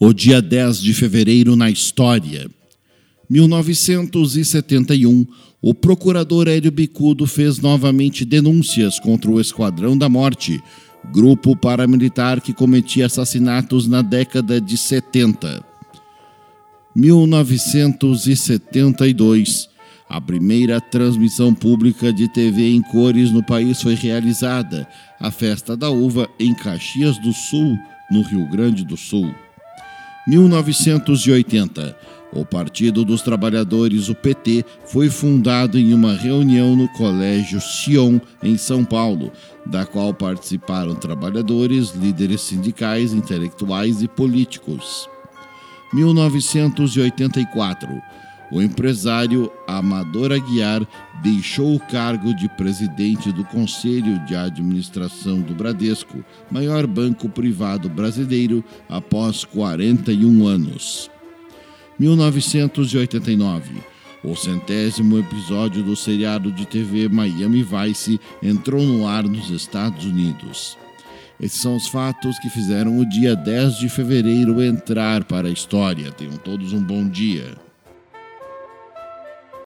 O dia 10 de fevereiro na história. 1971, o procurador Hélio Bicudo fez novamente denúncias contra o Esquadrão da Morte, grupo paramilitar que cometia assassinatos na década de 70. 1972, a primeira transmissão pública de TV em cores no país foi realizada, a Festa da Uva em Caxias do Sul, no Rio Grande do Sul. 1980. O Partido dos Trabalhadores, o PT, foi fundado em uma reunião no Colégio Sion, em São Paulo, da qual participaram trabalhadores, líderes sindicais, intelectuais e políticos. 1984 o empresário Amador Aguiar deixou o cargo de presidente do Conselho de Administração do Bradesco, maior banco privado brasileiro, após 41 anos. 1989. O centésimo episódio do seriado de TV Miami Vice entrou no ar nos Estados Unidos. Esses são os fatos que fizeram o dia 10 de fevereiro entrar para a história. Tenham todos um bom dia.